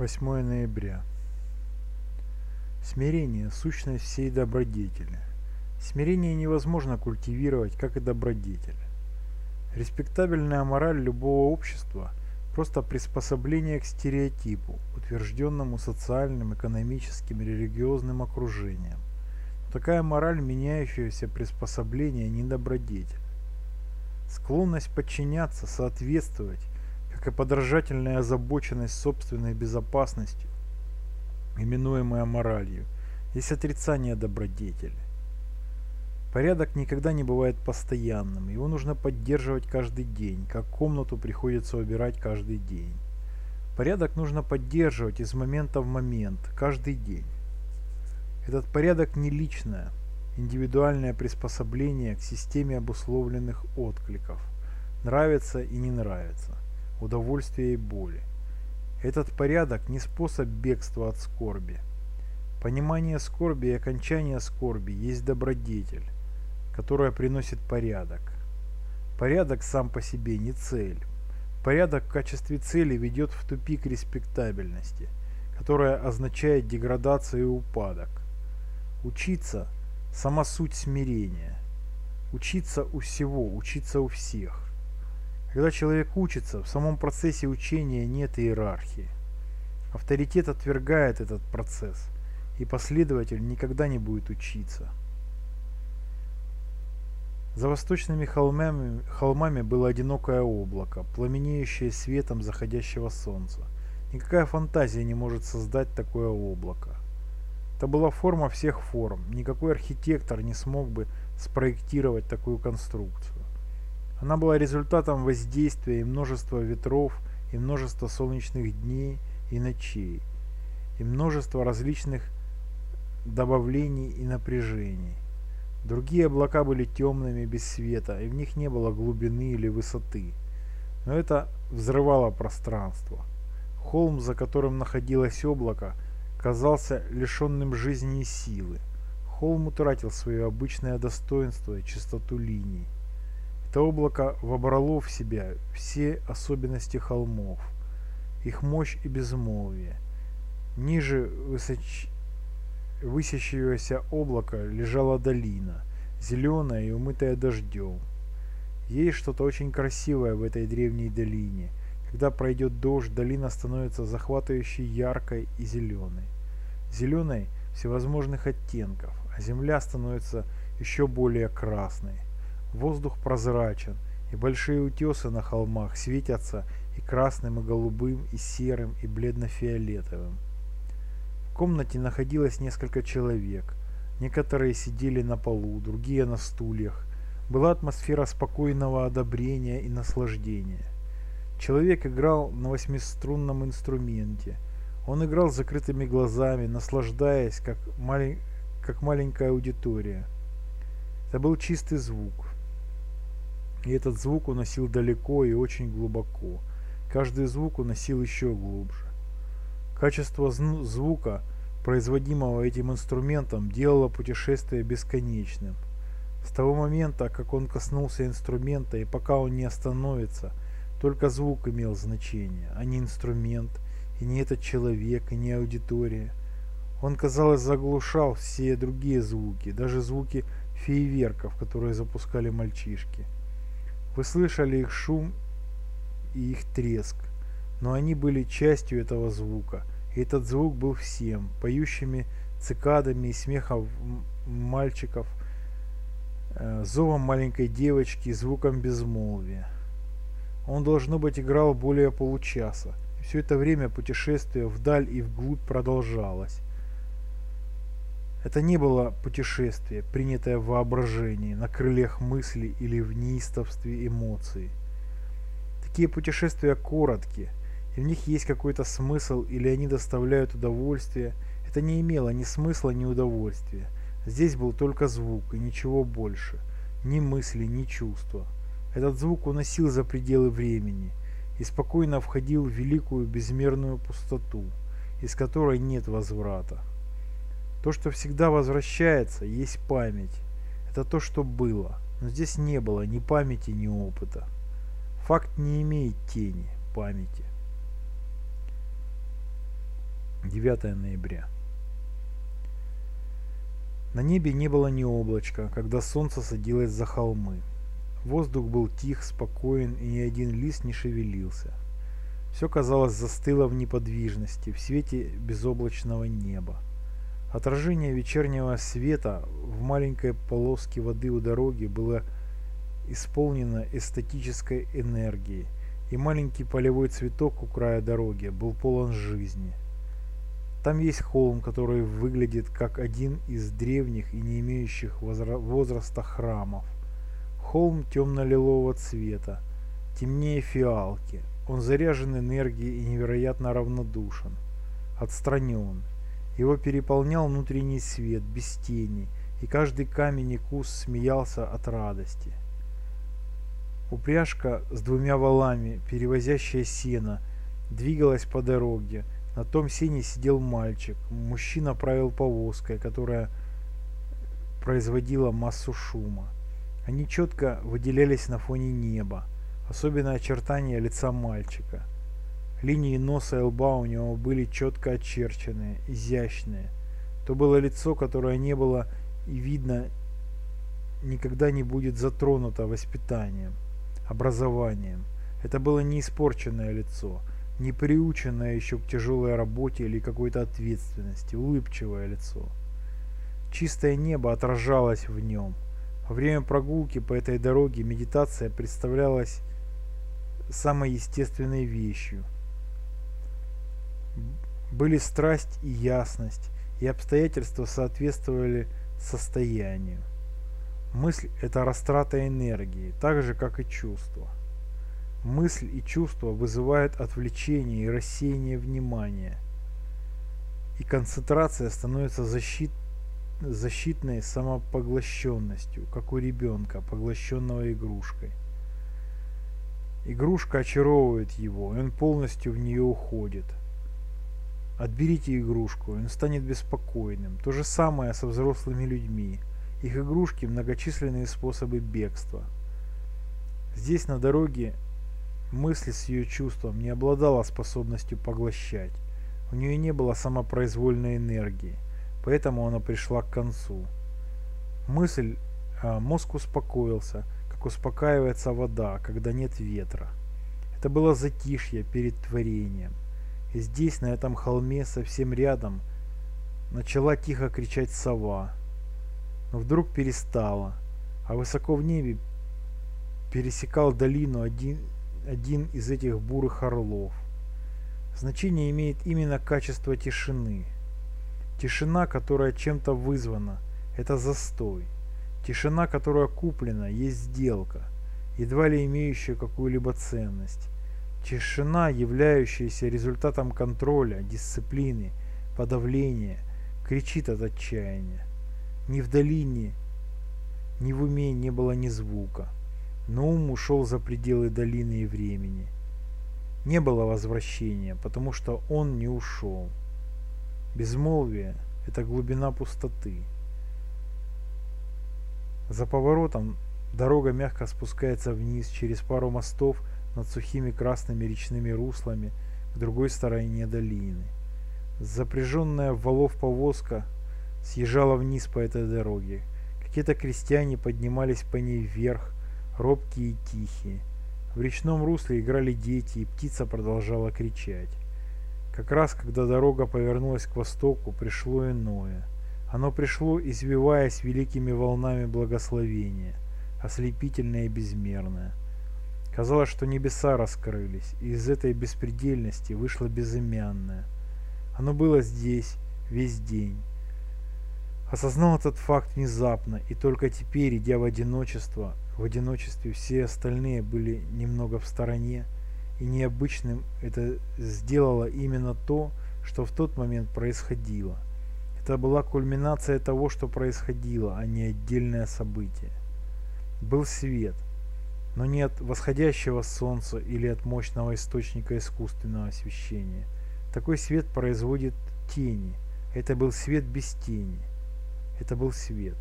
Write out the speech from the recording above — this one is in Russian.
8 ноября. Смирение – сущность всей добродетели. Смирение невозможно культивировать, как и добродетель. Респектабельная мораль любого общества – просто приспособление к стереотипу, утвержденному социальным, экономическим религиозным окружением. Такая мораль меняющаяся приспособление не добродетель. Склонность подчиняться, соответствовать, как и подражательная озабоченность собственной безопасностью, именуемая моралью, есть отрицание добродетели. Порядок никогда не бывает постоянным, его нужно поддерживать каждый день, как комнату приходится убирать каждый день. Порядок нужно поддерживать из момента в момент, каждый день. Этот порядок не личное, индивидуальное приспособление к системе обусловленных откликов, нравится и не нравится удовольствия и боли. Этот порядок не способ бегства от скорби. Понимание скорби и окончание скорби есть добродетель, которая приносит порядок. Порядок сам по себе не цель. Порядок в качестве цели ведет в тупик респектабельности, которая означает деградацию и упадок. Учиться – сама суть смирения. Учиться у всего, учиться у всех. Когда человек учится, в самом процессе учения нет иерархии. Авторитет отвергает этот процесс, и последователь никогда не будет учиться. За восточными холмами, холмами было одинокое облако, пламенеющее светом заходящего солнца. Никакая фантазия не может создать такое облако. Это была форма всех форм. Никакой архитектор не смог бы спроектировать такую конструкцию. Она была результатом воздействия и множества ветров, и множества солнечных дней и ночей, и множества различных добавлений и напряжений. Другие облака были темными, без света, и в них не было глубины или высоты. Но это взрывало пространство. Холм, за которым находилось облако, казался лишенным жизни и силы. Холм утратил свое обычное достоинство и чистоту линий. Это облако вобрало в себя все особенности холмов, их мощь и безмолвие. Ниже высоч... высящегося облака лежала долина, зеленая и умытая дождем. Есть что-то очень красивое в этой древней долине. Когда пройдет дождь, долина становится захватывающей яркой и зеленой. Зеленой всевозможных оттенков, а земля становится еще более красной. Воздух прозрачен, и большие утесы на холмах светятся и красным, и голубым, и серым, и бледно-фиолетовым. В комнате находилось несколько человек. Некоторые сидели на полу, другие на стульях. Была атмосфера спокойного одобрения и наслаждения. Человек играл на восьмиструнном инструменте. Он играл с закрытыми глазами, наслаждаясь, как, малень... как маленькая аудитория. Это был чистый звук. И этот звук уносил далеко и очень глубоко. Каждый звук уносил еще глубже. Качество звука, производимого этим инструментом, делало путешествие бесконечным. С того момента, как он коснулся инструмента и пока он не остановится, только звук имел значение, а не инструмент, и не этот человек, и не аудитория. Он, казалось, заглушал все другие звуки, даже звуки фейерверков, которые запускали мальчишки. Вы слышали их шум и их треск, но они были частью этого звука, и этот звук был всем, поющими цикадами и смехом мальчиков, э, зовом маленькой девочки, звуком безмолвия. Он, должно быть, играл более получаса, и все это время путешествие вдаль и вглубь продолжалось. Это не было путешествие, принятое в воображении, на крыльях мысли или в неистовстве эмоций. Такие путешествия короткие, и в них есть какой-то смысл или они доставляют удовольствие. Это не имело ни смысла, ни удовольствия. Здесь был только звук и ничего больше. Ни мысли, ни чувства. Этот звук уносил за пределы времени и спокойно входил в великую безмерную пустоту, из которой нет возврата. То, что всегда возвращается, есть память. Это то, что было. Но здесь не было ни памяти, ни опыта. Факт не имеет тени памяти. 9 ноября. На небе не было ни облачка, когда солнце садилось за холмы. Воздух был тих, спокоен, и ни один лист не шевелился. Все, казалось, застыло в неподвижности, в свете безоблачного неба. Отражение вечернего света в маленькой полоске воды у дороги было исполнено эстетической энергией, и маленький полевой цветок у края дороги был полон жизни. Там есть холм, который выглядит как один из древних и не имеющих возраста храмов. Холм темно-лилового цвета, темнее фиалки. Он заряжен энергией и невероятно равнодушен, отстранен. Его переполнял внутренний свет, без тени, и каждый камень и куст смеялся от радости. Упряжка с двумя валами, перевозящая сено, двигалась по дороге, на том сене сидел мальчик. Мужчина правил повозкой, которая производила массу шума. Они четко выделялись на фоне неба, особенно очертания лица мальчика. Линии носа и лба у него были четко очерченные, изящные. То было лицо, которое не было и видно никогда не будет затронуто воспитанием, образованием. Это было не испорченное лицо, не приученное еще к тяжелой работе или какой-то ответственности, улыбчивое лицо. Чистое небо отражалось в нем. Во время прогулки по этой дороге медитация представлялась самой естественной вещью. Были страсть и ясность, и обстоятельства соответствовали состоянию. Мысль – это растрата энергии, так же, как и чувство. Мысль и чувство вызывают отвлечение и рассеяние внимания. И концентрация становится защит, защитной самопоглощенностью, как у ребенка, поглощенного игрушкой. Игрушка очаровывает его, и он полностью в нее уходит. Отберите игрушку, он станет беспокойным. То же самое со взрослыми людьми. Их игрушки – многочисленные способы бегства. Здесь на дороге Мысль с ее чувством не обладала способностью поглощать. У нее не было самопроизвольной энергии, поэтому она пришла к концу. Мысль, а, мозг успокоился, как успокаивается вода, когда нет ветра. Это было затишье перед творением. Здесь, на этом холме, совсем рядом, начала тихо кричать сова. Но вдруг перестала, а высоко в небе пересекал долину один один из этих бурых орлов. Значение имеет именно качество тишины. Тишина, которая чем-то вызвана, это застой. Тишина, которая куплена, есть сделка, едва ли имеющая какую-либо ценность. Тишина, являющаяся результатом контроля, дисциплины, подавления, кричит от отчаяния. Ни в долине, ни в уме не было ни звука но ум ушел за пределы долины и времени. Не было возвращения, потому что он не ушел. Безмолвие – это глубина пустоты. За поворотом дорога мягко спускается вниз через пару мостов над сухими красными речными руслами к другой стороне долины. Запряженная в валов повозка съезжала вниз по этой дороге. Какие-то крестьяне поднимались по ней вверх, робкие и тихие. В речном русле играли дети, и птица продолжала кричать. Как раз, когда дорога повернулась к востоку, пришло иное. Оно пришло, извиваясь великими волнами благословения, ослепительное и безмерное. Казалось, что небеса раскрылись, и из этой беспредельности вышло безымянное. Оно было здесь весь день. Осознал этот факт внезапно, и только теперь, идя в одиночество, в одиночестве все остальные были немного в стороне, и необычным это сделало именно то, что в тот момент происходило. Это была кульминация того, что происходило, а не отдельное событие. Был свет, но не от восходящего солнца или от мощного источника искусственного освещения. Такой свет производит тени. Это был свет без тени. Это был свет.